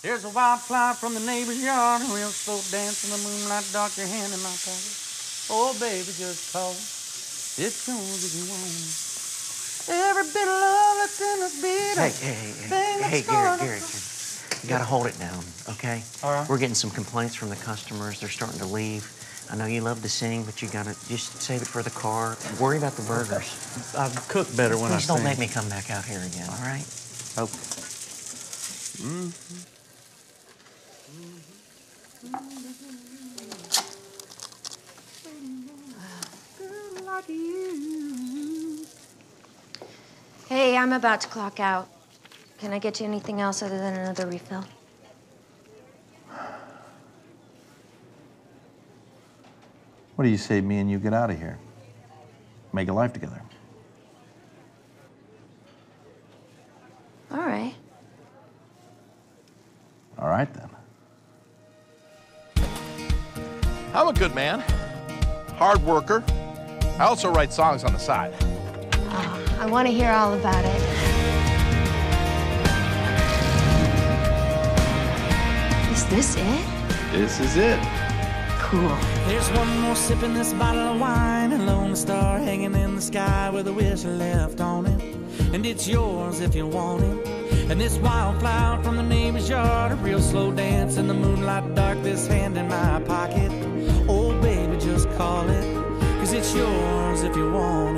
There's a wildflower from the neighbor's yard, a real slow dance in the moonlight, dark, your hand in my pocket. Oh, baby, just call. It's yours if you want. Every bit of love that's in this beat. Hey, hey, hey, hey, hey, that's Garrett, Garrett, you gotta hold it down, okay? All right. We're getting some complaints from the customers. They're starting to leave. I know you love to sing, but you gotta just save it for the car. Worry about the burgers. I cook better when Please I don't make me come back out here again, all right? Okay. Mm-hmm. Hey, I'm about to clock out. Can I get you anything else other than another refill? What do you say, me and you get out of here? Make a life together. All right. All right, then. I'm a good man, hard worker. I also write songs on the side. I want to hear all about it. Is this it? This is it. Cool. There's one more sip in this bottle of wine, a lone star hanging in the sky with a whistle left on it. And it's yours if you want it. And this wildflower from the neighbor's yard, a real slow dance in the moonlight dark, this hand in my pocket. Yours if you want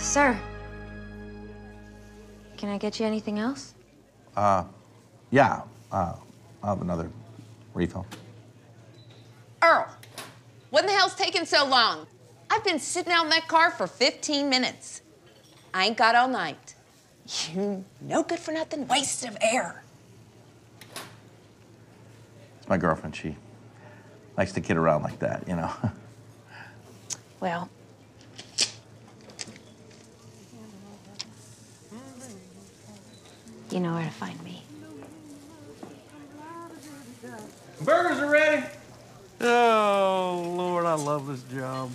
Sir, can I get you anything else? Uh, yeah, uh, I'll have another refill. Earl, what in the hell's taking so long? I've been sitting out in that car for 15 minutes. I ain't got all night. You no good for nothing waste of air. It's my girlfriend. She likes to kid around like that, you know. Well, you know where to find me. Burgers are ready. Oh, Lord, I love this job.